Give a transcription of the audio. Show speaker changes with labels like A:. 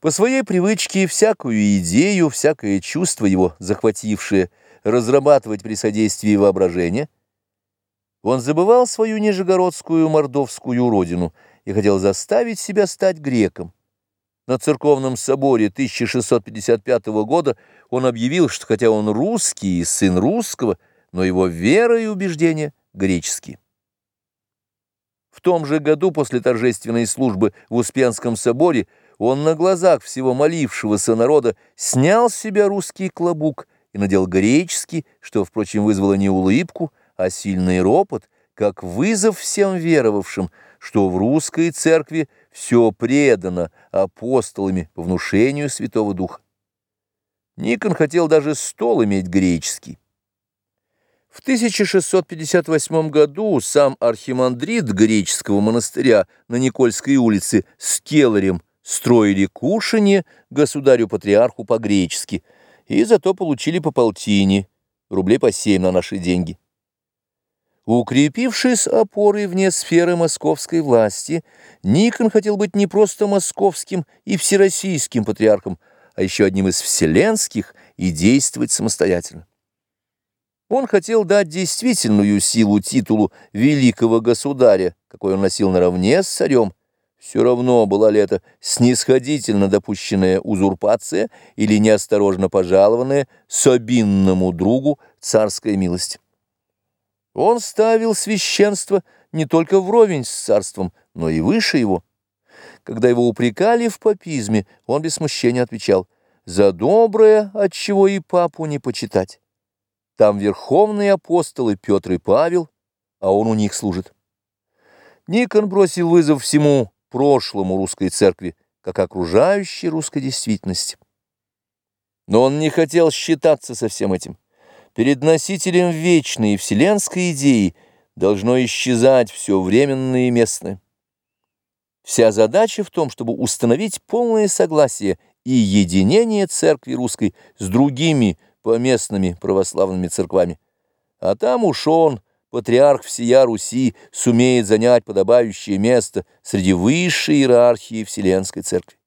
A: По своей привычке всякую идею, всякое чувство его, захватившее, разрабатывать при содействии воображения, он забывал свою нижегородскую мордовскую родину и хотел заставить себя стать греком. На церковном соборе 1655 года он объявил, что хотя он русский и сын русского, но его вера и убеждения греческие. В том же году после торжественной службы в Успенском соборе он на глазах всего молившегося народа снял с себя русский клобук и надел греческий, что, впрочем, вызвало не улыбку, а сильный ропот, как вызов всем веровавшим, что в русской церкви все предано апостолами по внушению Святого Духа. Никон хотел даже стол иметь греческий. В 1658 году сам архимандрит греческого монастыря на Никольской улице с келарем строили кушанье государю-патриарху по-гречески, и зато получили по полтине, рублей по семь на наши деньги. Укрепившись опорой вне сферы московской власти, Никон хотел быть не просто московским и всероссийским патриархом, а еще одним из вселенских и действовать самостоятельно. Он хотел дать действительную силу титулу великого государя, какой он носил наравне с царем, все равно, была ли это снисходительно допущенная узурпация или неосторожно пожалованная собинному другу царская милость. Он ставил священство не только вровень с царством, но и выше его. Когда его упрекали в папизме, он без смущения отвечал «За доброе, от чего и папу не почитать. Там верховные апостолы Петр и Павел, а он у них служит». Никон бросил вызов всему прошлому русской церкви, как окружающей русской действительности. Но он не хотел считаться со всем этим. Перед носителем вечной вселенской идеи должно исчезать все временное и местное. Вся задача в том, чтобы установить полное согласие и единение церкви русской с другими поместными православными церквами. А там уж он, патриарх всея Руси сумеет занять подобающее место среди высшей иерархии Вселенской Церкви.